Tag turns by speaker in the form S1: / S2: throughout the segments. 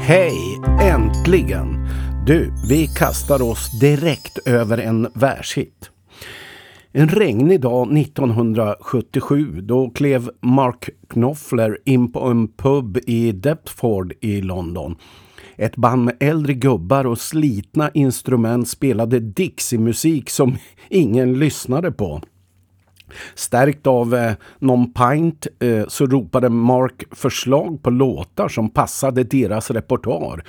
S1: Hej! Äntligen! Du, vi kastar oss direkt över en världshit. En regnig dag 1977 då klev Mark Knopfler in på en pub i Deptford i London. Ett band med äldre gubbar och slitna instrument spelade Dixie-musik som ingen lyssnade på. Stärkt av eh, någon pint eh, så ropade Mark förslag på låtar som passade deras repertoar.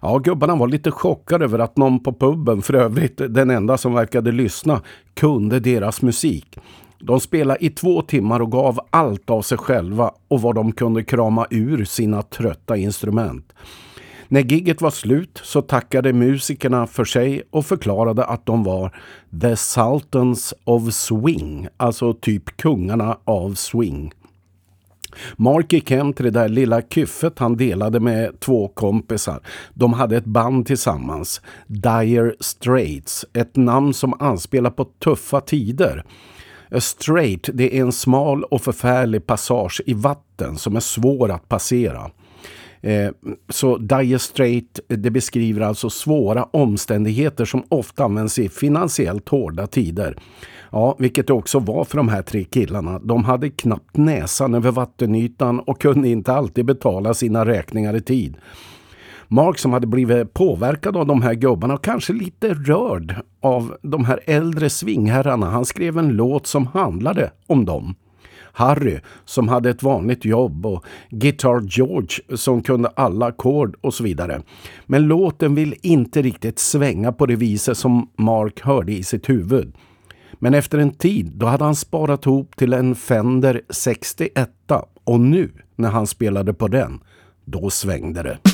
S1: Ja, gubbarna var lite chockade över att någon på puben, för övrigt den enda som verkade lyssna, kunde deras musik. De spelade i två timmar och gav allt av sig själva och vad de kunde krama ur sina trötta instrument. När gigget var slut så tackade musikerna för sig och förklarade att de var The Sultans of Swing, alltså typ kungarna av swing. Mark gick hem till det där lilla kyffet han delade med två kompisar. De hade ett band tillsammans, Dire Straits, ett namn som anspelar på tuffa tider. A straight, det är en smal och förfärlig passage i vatten som är svår att passera. Eh, så Dire Straight eh, det beskriver alltså svåra omständigheter som ofta används i finansiellt hårda tider. Ja, vilket det också var för de här tre killarna. De hade knappt näsan över vattenytan och kunde inte alltid betala sina räkningar i tid. Mark som hade blivit påverkad av de här gubbarna och kanske lite rörd av de här äldre svingherrarna. Han skrev en låt som handlade om dem. Harry som hade ett vanligt jobb och Guitar George som kunde alla ackord och så vidare. Men låten vill inte riktigt svänga på det viset som Mark hörde i sitt huvud. Men efter en tid då hade han sparat ihop till en Fender 61 och nu när han spelade på den, då svängde det.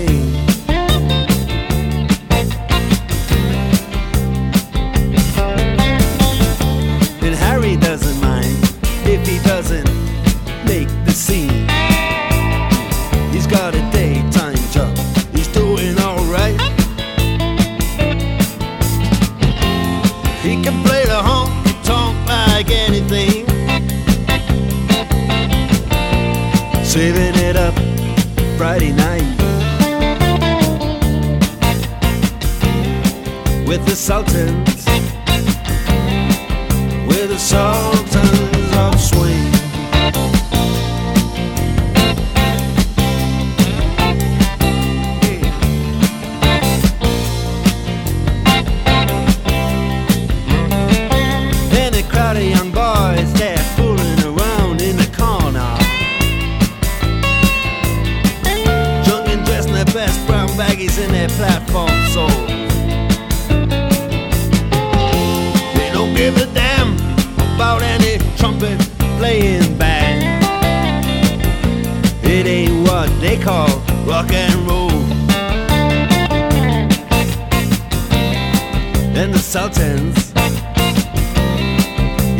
S2: insulting.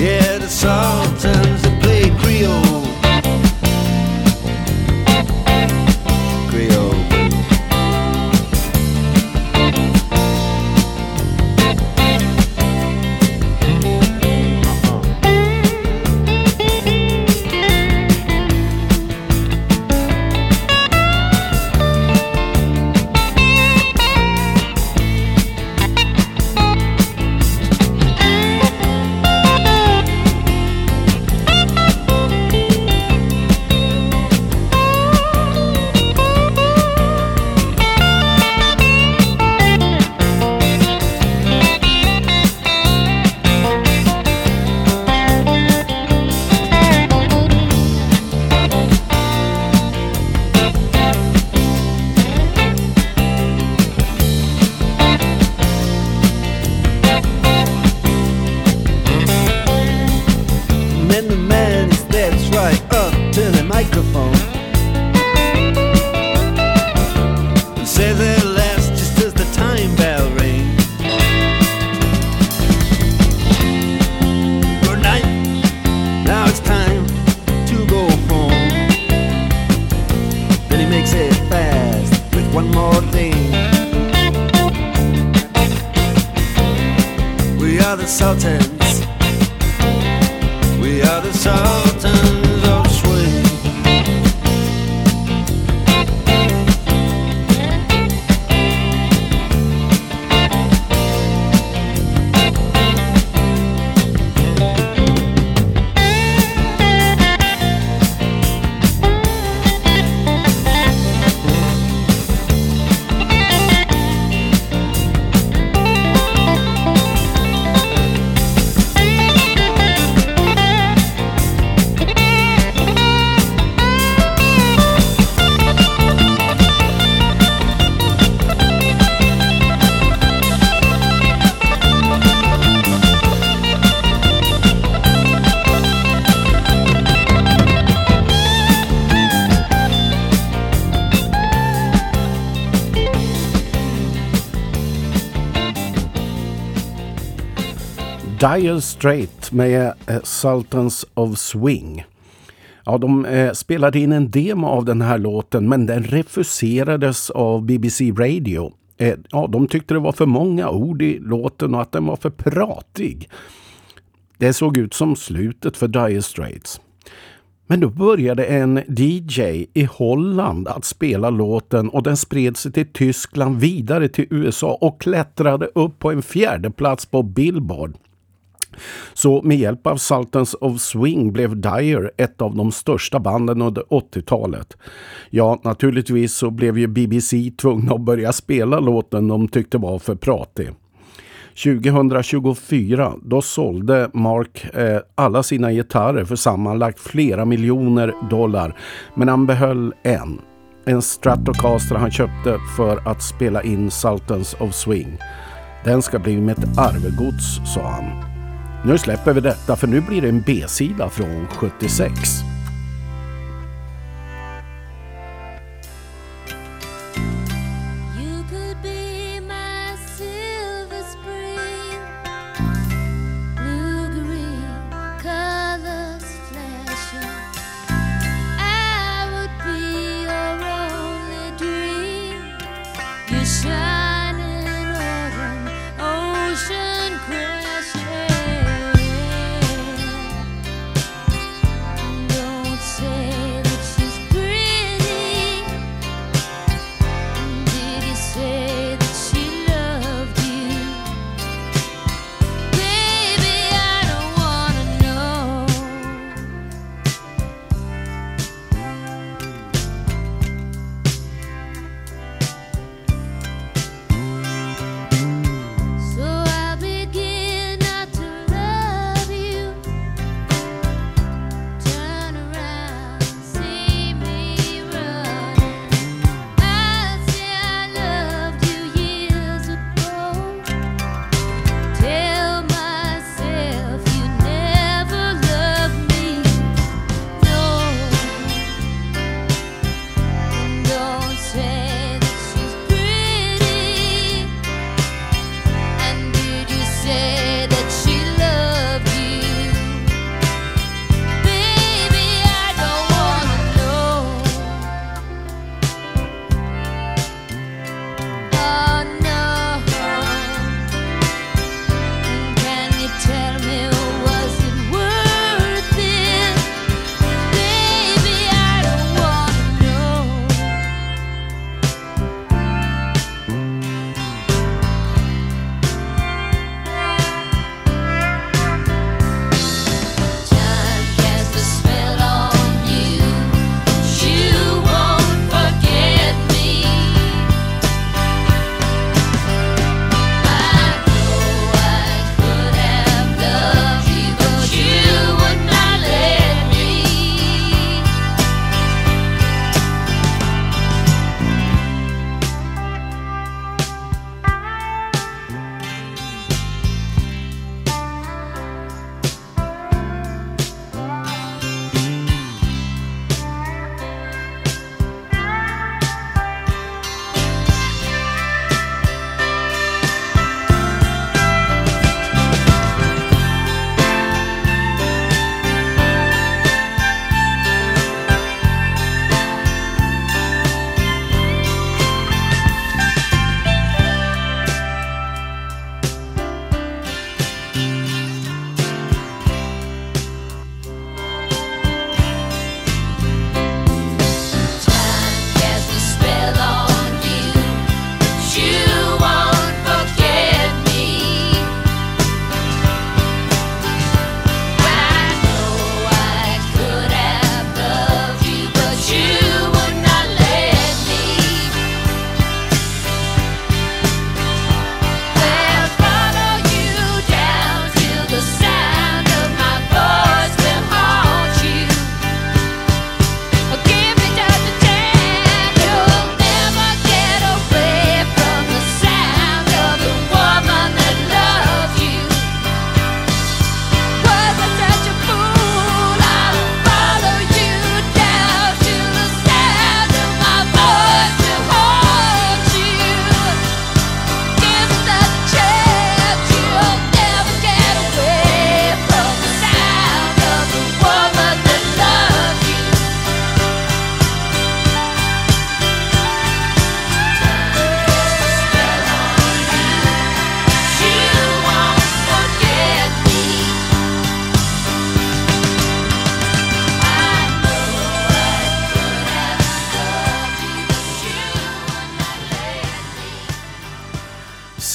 S2: Yeah, the Sultans
S1: Dire Straits med eh, Sultans of Swing. Ja, de eh, spelade in en demo av den här låten men den refuserades av BBC Radio. Eh, ja, de tyckte det var för många ord i låten och att den var för pratig. Det såg ut som slutet för Dire Straits. Men då började en DJ i Holland att spela låten och den spred sig till Tyskland vidare till USA och klättrade upp på en fjärde plats på Billboard. Så med hjälp av Sultans of Swing blev Dire ett av de största banden under 80-talet. Ja, naturligtvis så blev ju BBC tvungna att börja spela låten de tyckte var för pratig. 2024 då sålde Mark eh, alla sina gitarrer för sammanlagt flera miljoner dollar. Men han behöll en. En Stratocaster han köpte för att spela in Sultans of Swing. Den ska bli mitt arvegods, sa han. Nu släpper vi detta för nu blir det en B-sida från 76.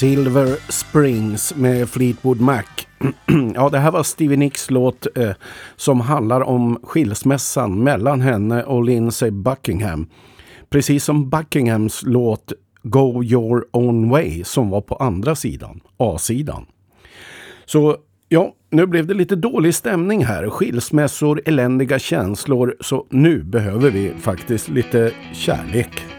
S3: Silver
S4: Springs med Fleetwood Mac. ja, det här var Stevie Nicks låt eh, som handlar om skilsmässan mellan henne och Lindsey Buckingham. Precis som Buckinghams låt Go Your Own Way som var på andra sidan, A-sidan. Så ja, nu blev det lite dålig stämning här. Skilsmässor, eländiga känslor. Så nu behöver vi faktiskt lite kärlek.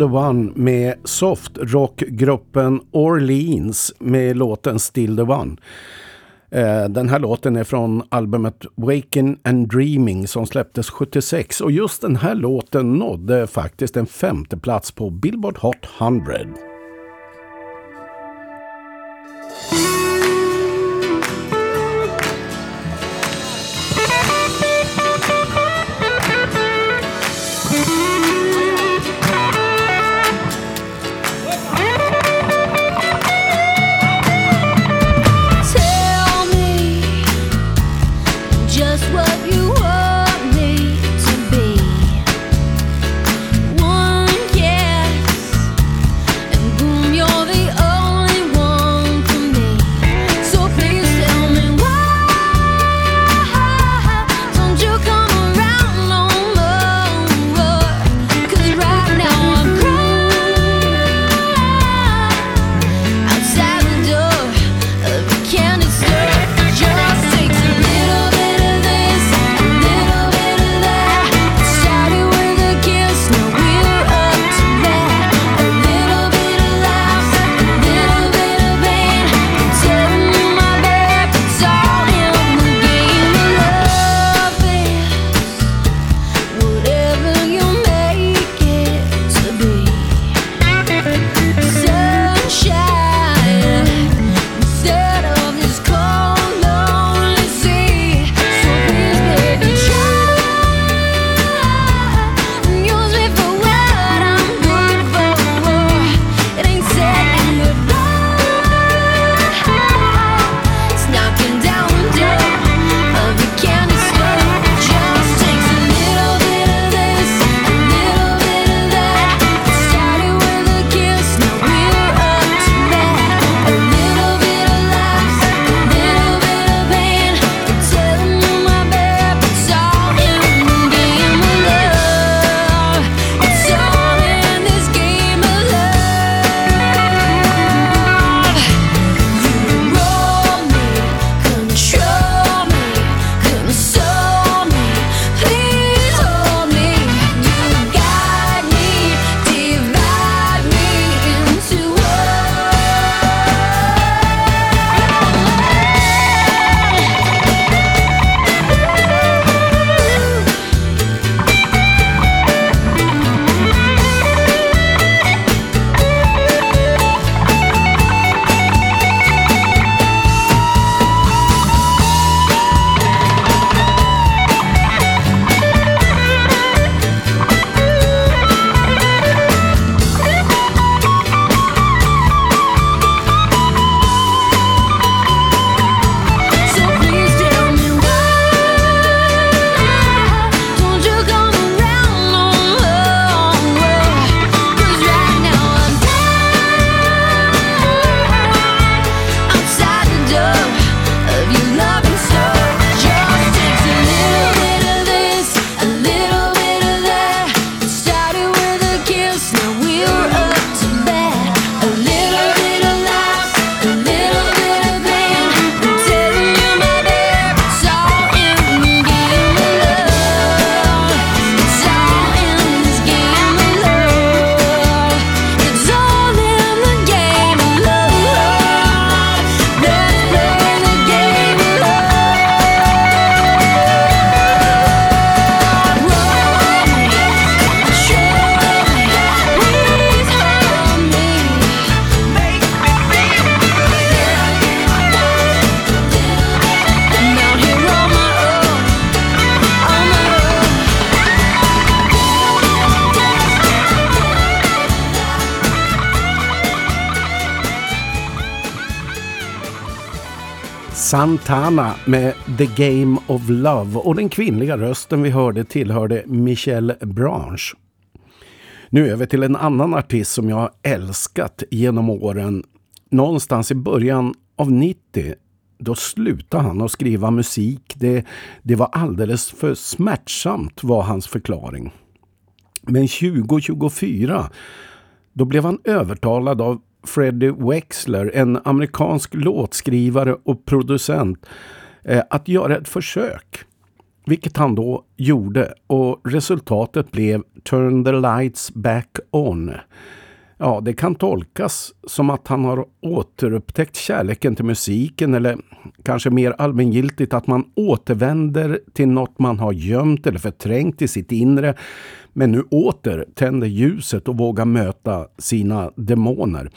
S1: the One
S4: med softrockgruppen Orleans med låten Still the One. Eh, den här låten är från albumet Waken and Dreaming som släpptes 76 och just den här låten nådde faktiskt en femte plats på Billboard Hot 100.
S1: Santana med The Game of Love och den kvinnliga rösten vi hörde tillhörde Michelle Branche. Nu över till en annan artist som jag har älskat genom åren. Någonstans i början av 90 då slutade han att skriva musik. Det, det var alldeles för smärtsamt var hans förklaring. Men 2024 då blev han övertalad av Freddie Wexler, en amerikansk låtskrivare och producent, eh, att göra ett försök. Vilket han då gjorde och resultatet blev Turn the lights back on. Ja, det kan tolkas som att han har återupptäckt kärleken till musiken eller kanske mer allmängiltigt att man återvänder till något man har gömt eller förträngt i sitt inre men nu åter tänder ljuset och vågar möta sina demoner.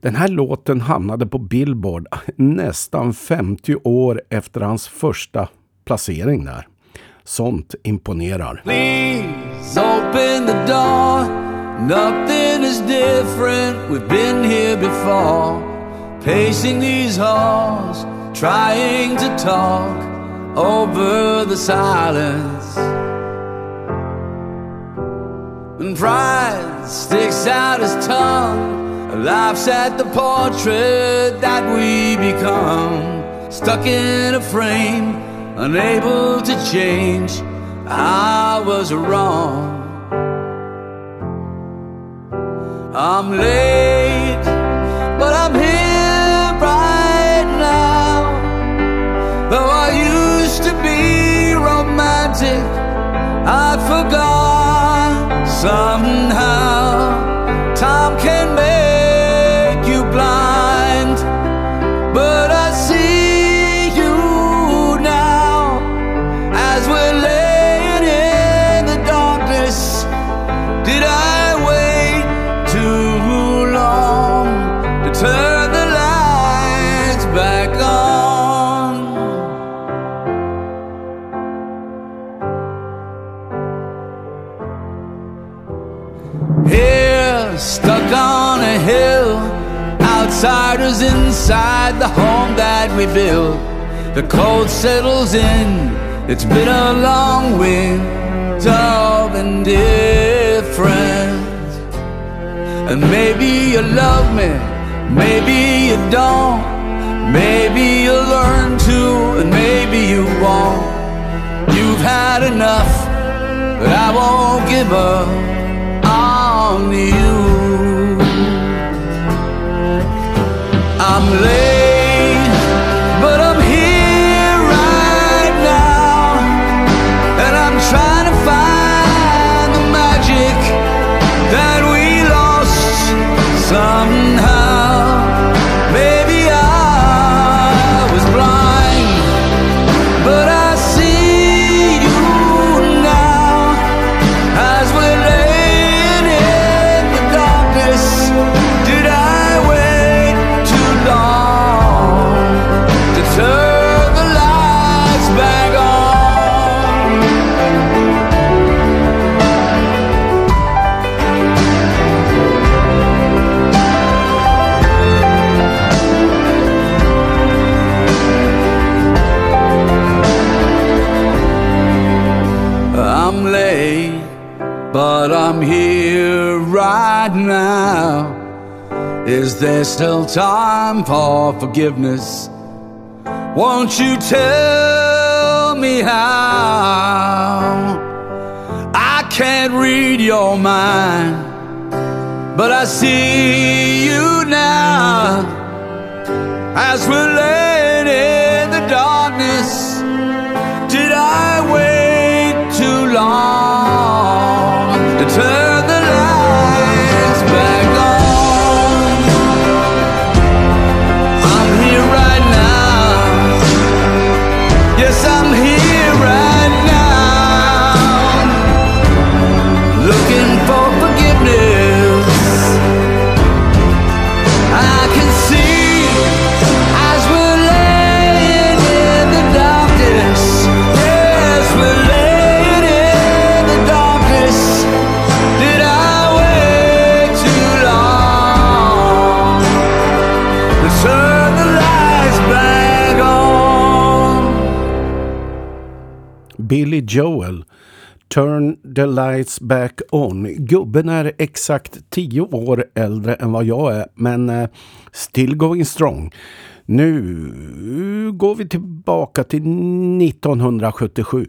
S1: Den här låten hamnade på Billboard nästan 50 år efter hans första placering där. Sånt imponerar.
S5: Please open the door. Nothing is different. We've been here before. Pacing these halls, trying to talk over the silence. And pride sticks out his tongue, laughs at the portrait that we become. Stuck in a frame, unable to change. I was wrong. I'm late, some inside the home that we built. The cold settles in, it's been a long winter of indifference. And maybe you love me, maybe you don't. Maybe you'll learn to, and maybe you won't. You've had enough, but I won't give up Is there still time for forgiveness? Won't you tell me how? I can't read your mind, but I see you now as we're Turn the lights back on.
S4: Gubben är exakt tio år äldre än vad jag är, men eh, still going strong. Nu går vi tillbaka till 1977.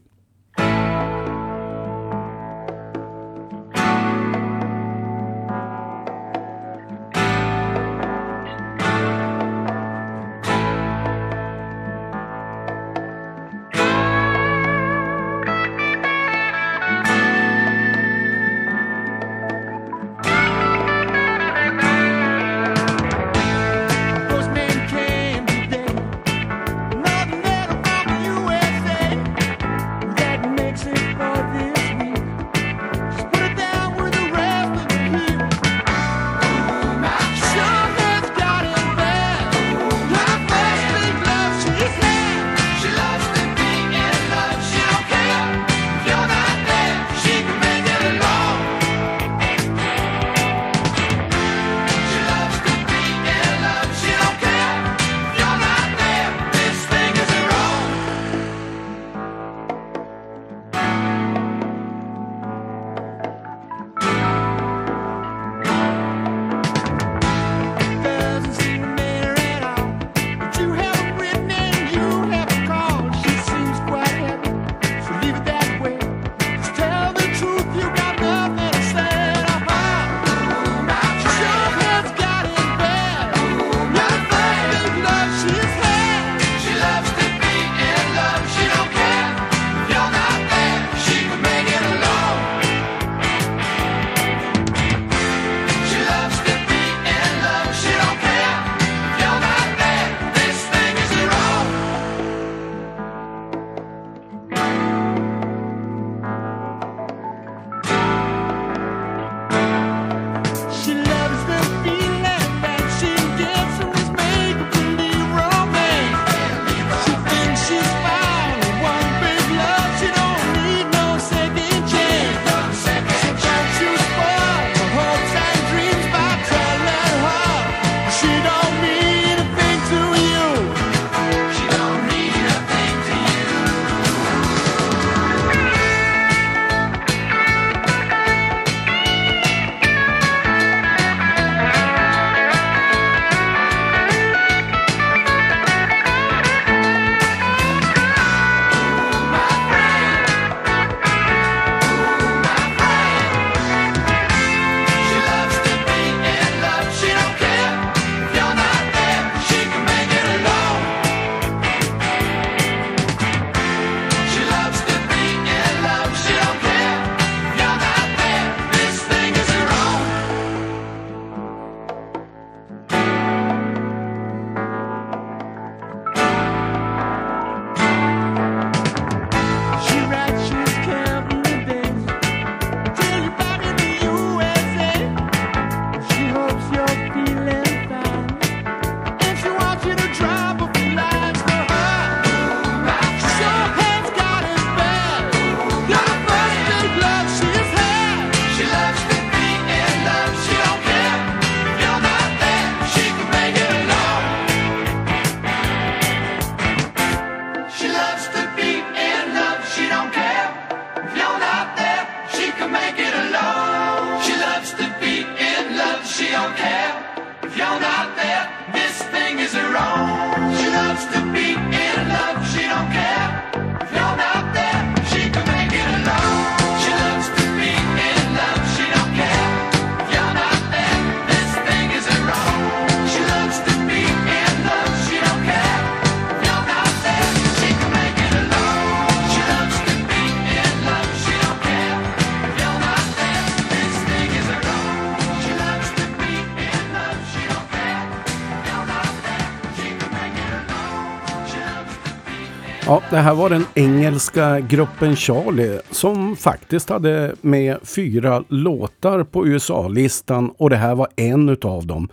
S4: Ja, det här var den engelska gruppen Charlie som faktiskt hade med fyra låtar på USA-listan och det här var en av dem.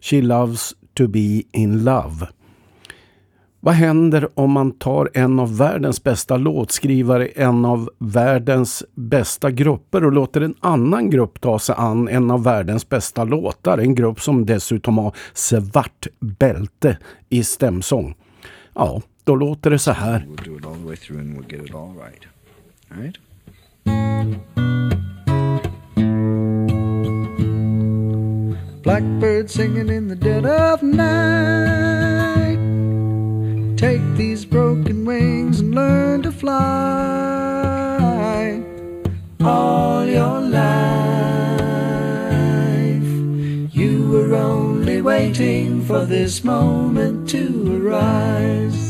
S4: She loves to be in love. Vad händer om man tar en av världens bästa låtskrivare, en av världens bästa grupper och låter en annan grupp ta sig an en av världens bästa låtar? En grupp som dessutom har svart bälte i stämsång. Ja, Då låter det så här.
S6: Blackbird singing in the dead of night. Take these broken wings and learn to fly all your life. You were only waiting for this moment to arise.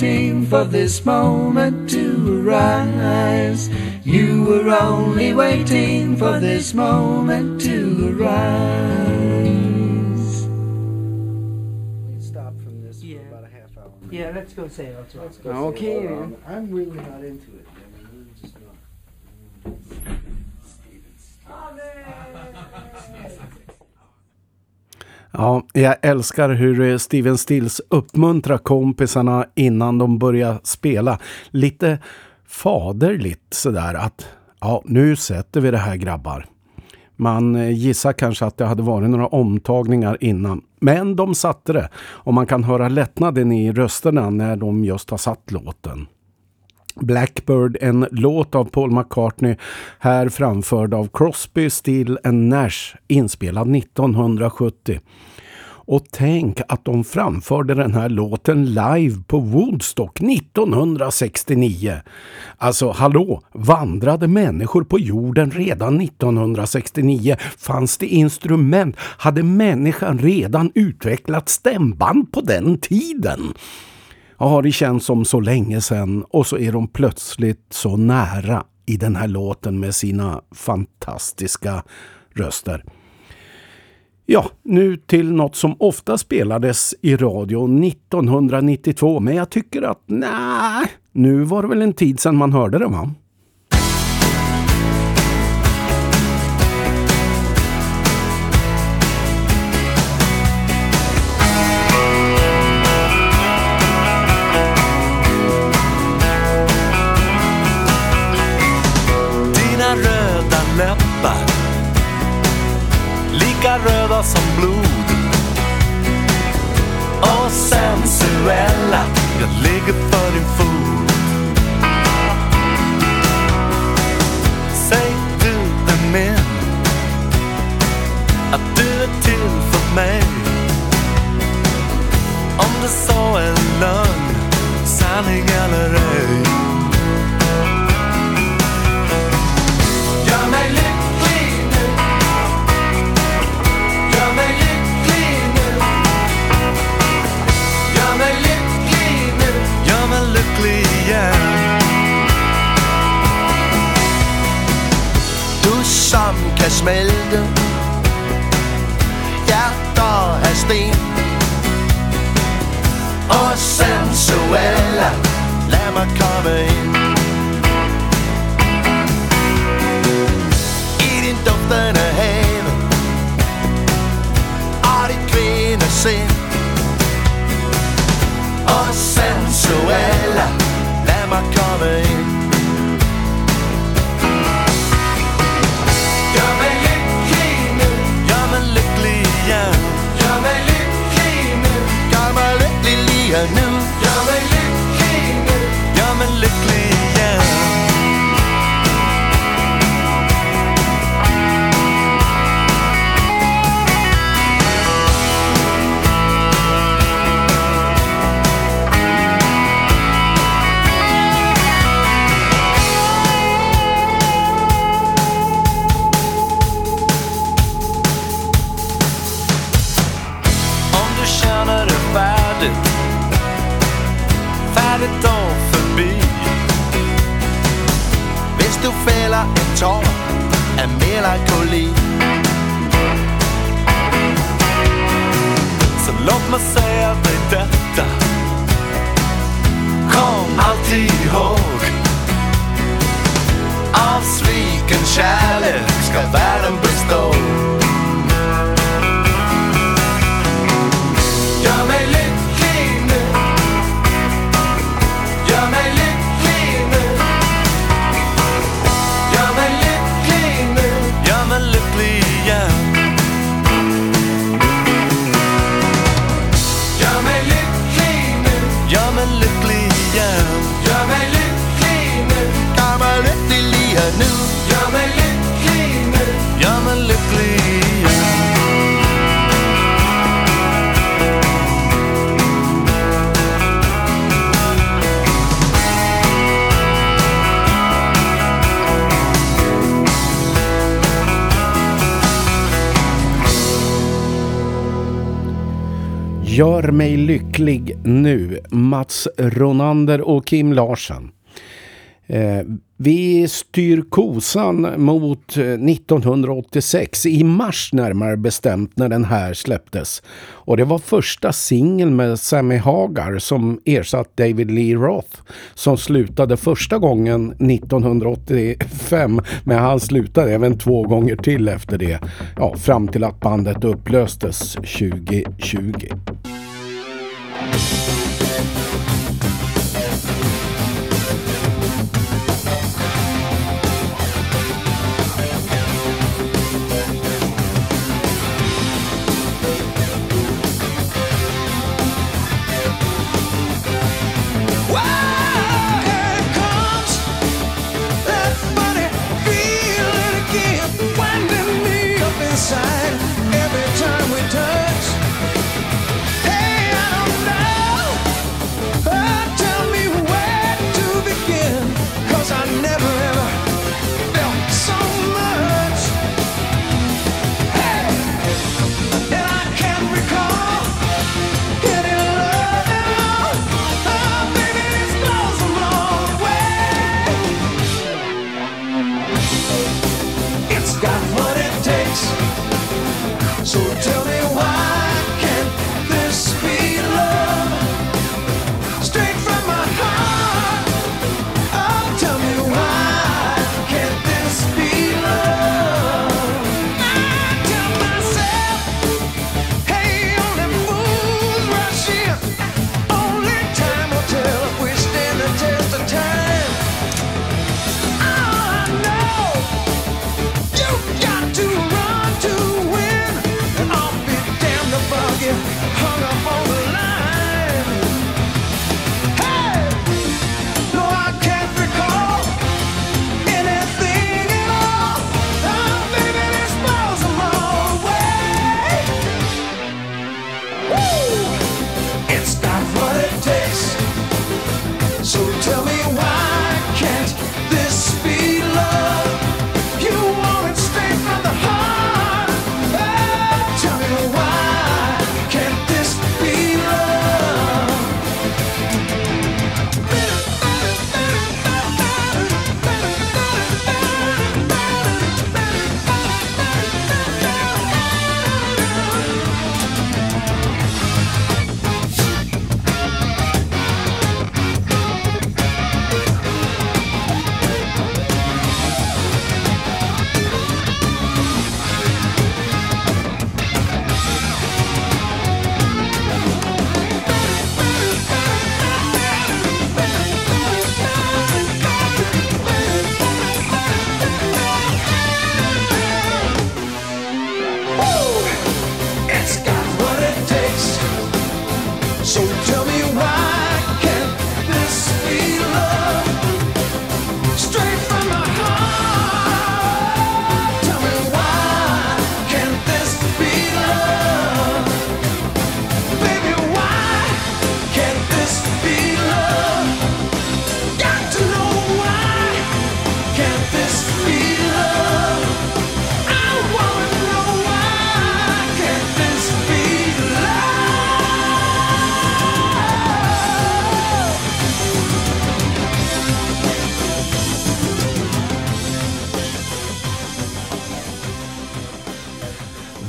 S6: waiting for this moment to arise. You were only waiting for this moment to arise. We stop from this
S7: Yeah.
S6: for about a half hour.
S7: Yeah, let's go say it. Let's
S6: Let's
S7: go.
S6: go.
S7: Okay,
S6: say it.
S7: Um,
S6: I'm really not into it. I mean, really just not.
S1: Ja, jag älskar hur eh, Steven Stills uppmuntrar kompisarna innan de börjar spela. Lite faderligt sådär att ja, nu sätter vi det här grabbar. Man eh, gissar kanske att det hade varit några omtagningar innan. Men de satte det och man kan höra lättnaden i rösterna när de just har satt låten. Blackbird, en låt av Paul McCartney, här framförd av Crosby, Still and Nash, inspelad 1970. Och tänk att de framförde den här låten live på Woodstock 1969. Alltså, hallå, vandrade människor på jorden redan 1969? Fanns det instrument? Hade människan redan utvecklat stämband på den tiden? Ja, det känns som så länge sedan och så är de plötsligt så nära i den här låten med sina fantastiska röster. Ja, nu till något som ofta spelades i radio 1992, men jag tycker att nej, nu var det väl en tid sedan man hörde det va?
S8: Gör mig lycklig nu,
S1: Mats Ronander och Kim Larsen. Eh, vi styr kosan mot eh, 1986 i mars närmare bestämt när den här släpptes. Och det var första singeln med Sammy Hagar som ersatt David Lee Roth som slutade första gången 1985 men han slutade även två gånger till efter det. Ja, fram till att bandet upplöstes 2020.
S2: Thank you.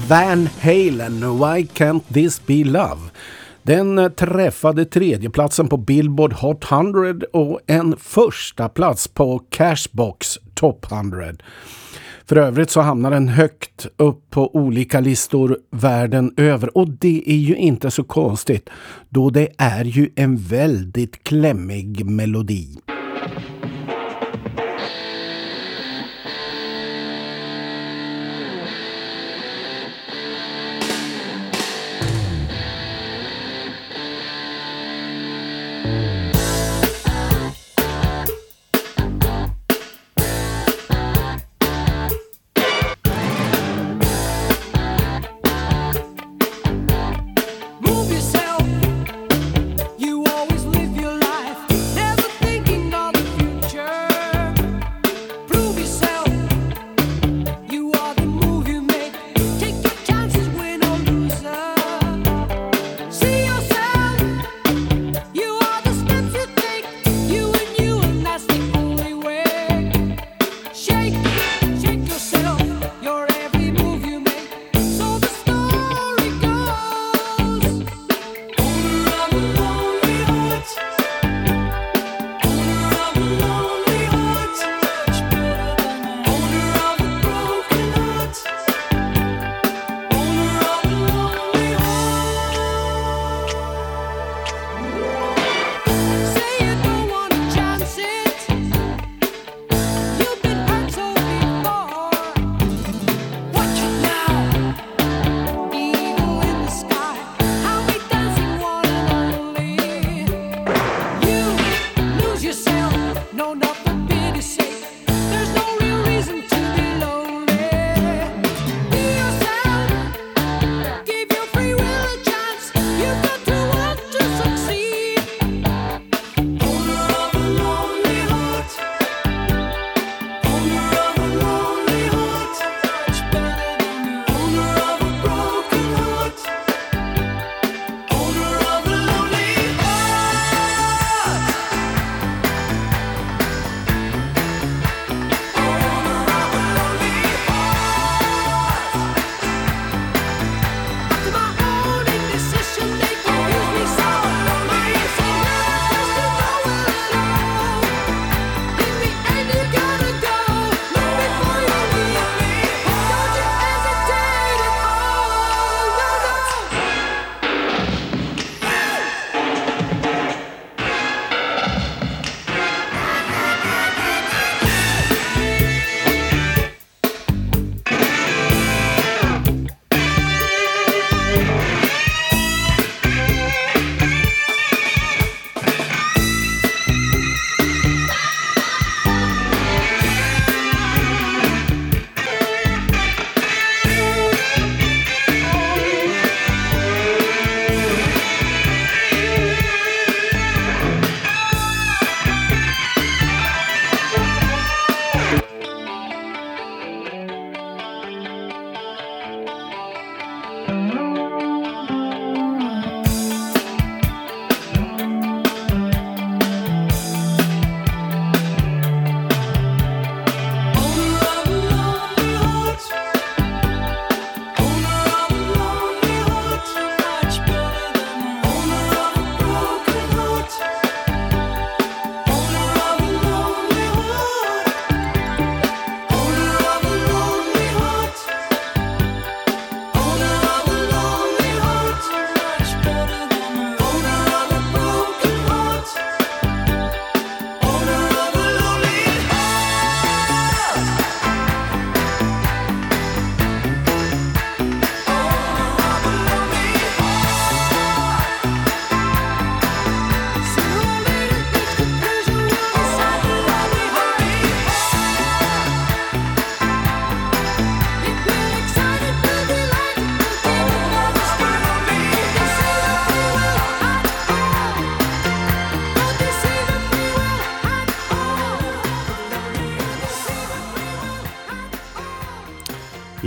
S4: Van Halen, Why Can't This Be Love? Den träffade tredjeplatsen på Billboard Hot 100 och en första plats på Cashbox Top 100. För övrigt så hamnar den högt upp på olika listor världen över och det är ju inte så konstigt då det är ju en väldigt klämmig melodi.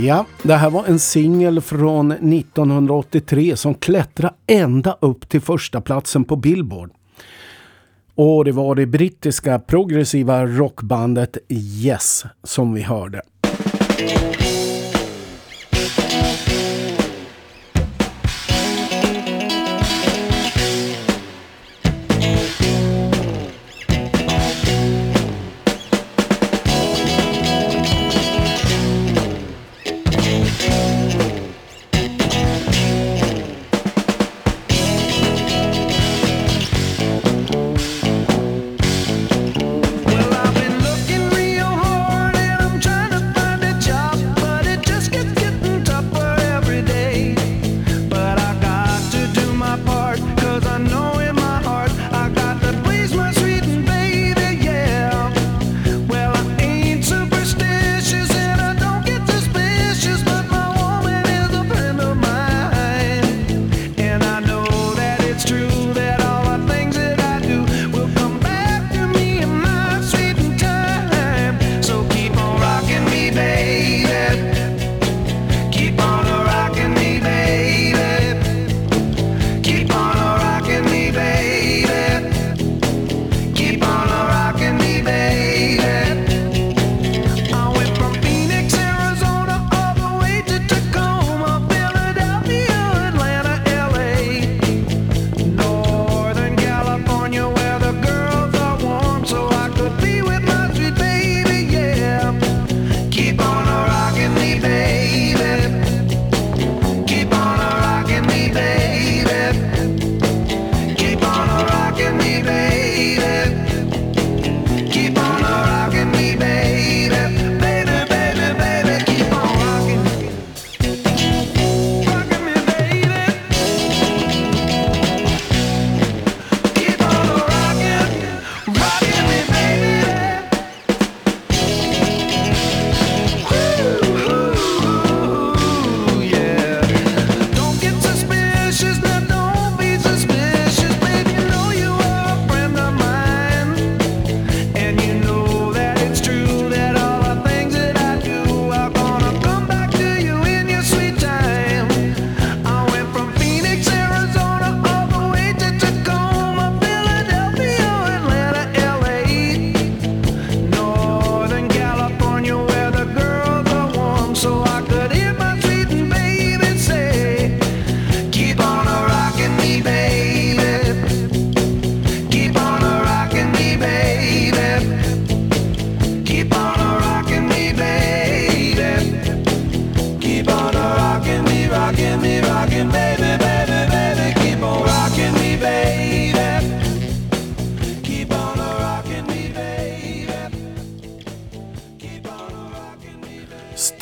S4: Ja, det här var en singel från 1983 som klättrade ända upp till första platsen på Billboard. Och det var det brittiska progressiva rockbandet Yes som vi hörde.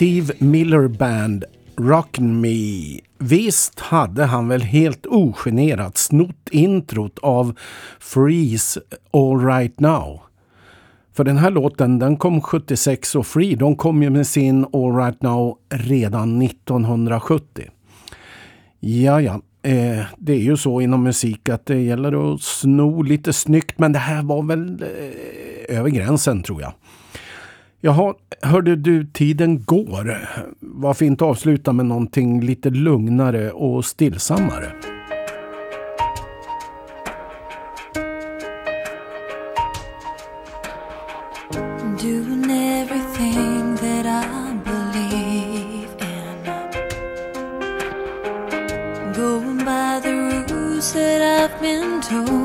S1: Steve Miller Band, Rockin' Me. Visst hade han väl helt ogenerat snott introt av Freeze All Right Now. För den här låten den kom 76 och Free de kom ju med sin All Right Now redan 1970. Ja, ja. Eh, det är ju så inom musik att det gäller att sno lite snyggt men det här var väl eh, över gränsen tror jag. Jaha, hörde du, tiden går. Varför inte avsluta med någonting lite lugnare och stillsammare?
S9: Going by the rules that I've been told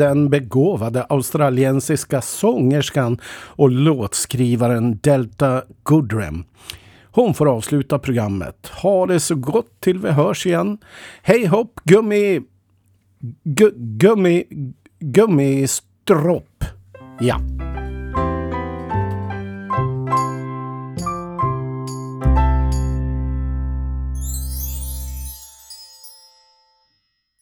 S1: den begåvade australiensiska sångerskan och låtskrivaren Delta Goodrem. Hon får avsluta programmet. Ha det så gott till vi hörs igen. Hej hopp gummi... Gu, gummi... Gummistropp. Ja.